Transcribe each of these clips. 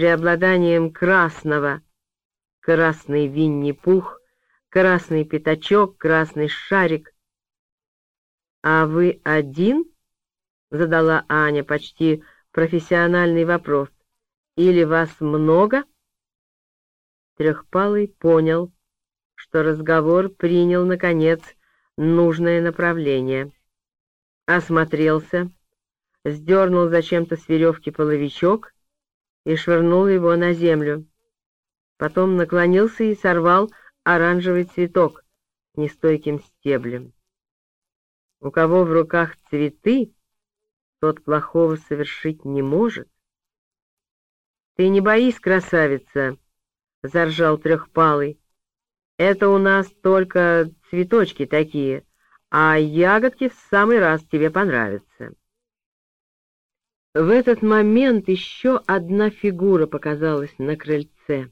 преобладанием красного. Красный Винни-Пух, красный пятачок, красный шарик. «А вы один?» — задала Аня почти профессиональный вопрос. «Или вас много?» Трехпалый понял, что разговор принял, наконец, нужное направление. Осмотрелся, сдернул зачем-то с веревки половичок и швырнул его на землю. Потом наклонился и сорвал оранжевый цветок нестойким стеблем. У кого в руках цветы, тот плохого совершить не может. — Ты не боись, красавица, — заржал трехпалый. — Это у нас только цветочки такие, а ягодки в самый раз тебе понравятся. В этот момент еще одна фигура показалась на крыльце.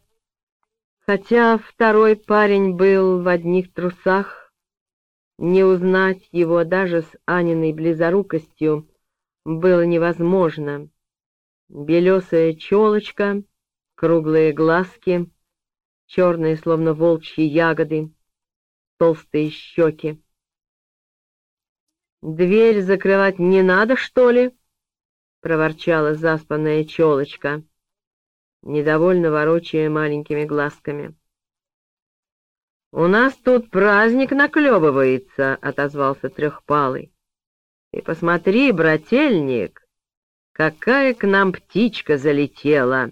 Хотя второй парень был в одних трусах, не узнать его даже с Аниной близорукостью было невозможно. Белесая челочка, круглые глазки, черные, словно волчьи ягоды, толстые щеки. «Дверь закрывать не надо, что ли?» — проворчала заспанная челочка, недовольно ворочая маленькими глазками. «У нас тут праздник наклевывается», — отозвался Трехпалый. «И посмотри, брательник, какая к нам птичка залетела!»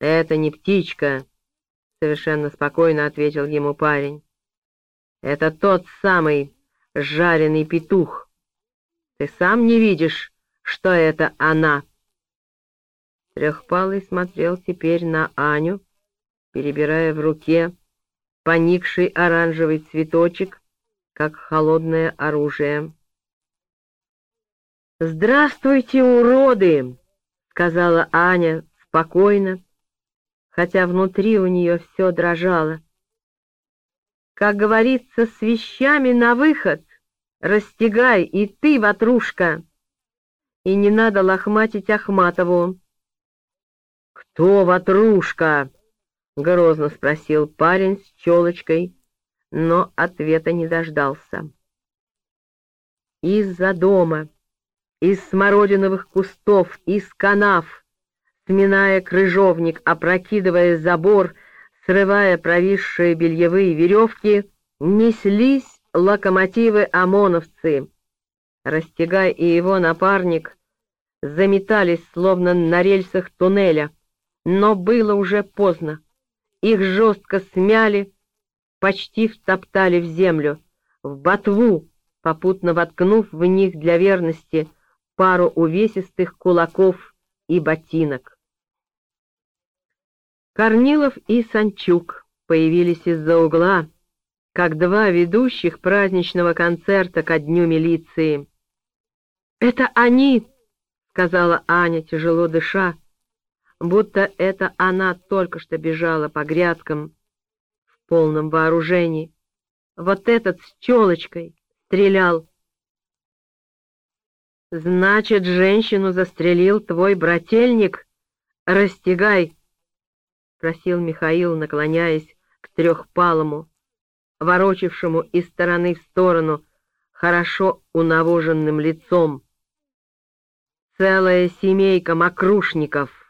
«Это не птичка», — совершенно спокойно ответил ему парень. «Это тот самый жареный петух. Ты сам не видишь, что это она?» Трехпалый смотрел теперь на Аню, перебирая в руке поникший оранжевый цветочек, как холодное оружие. «Здравствуйте, уроды!» — сказала Аня спокойно, хотя внутри у нее все дрожало. «Как говорится, с вещами на выход, растягай и ты, ватрушка, и не надо лохматить Ахматову». «Кто ватрушка?» — грозно спросил парень с челочкой, но ответа не дождался. Из-за дома, из смородиновых кустов, из канав, сминая крыжовник, опрокидывая забор, срывая провисшие бельевые веревки, неслись локомотивы-ОМОНовцы. Растягай и его напарник заметались, словно на рельсах туннеля, но было уже поздно. Их жестко смяли, почти втоптали в землю, в ботву, попутно воткнув в них для верности пару увесистых кулаков и ботинок. Корнилов и Санчук появились из-за угла, как два ведущих праздничного концерта ко дню милиции. «Это они!» — сказала Аня, тяжело дыша, будто это она только что бежала по грядкам в полном вооружении. Вот этот с челочкой стрелял. «Значит, женщину застрелил твой брательник? Растягай!» — просил Михаил, наклоняясь к трехпалому, ворочившему из стороны в сторону, хорошо унавоженным лицом. «Целая семейка мокрушников!»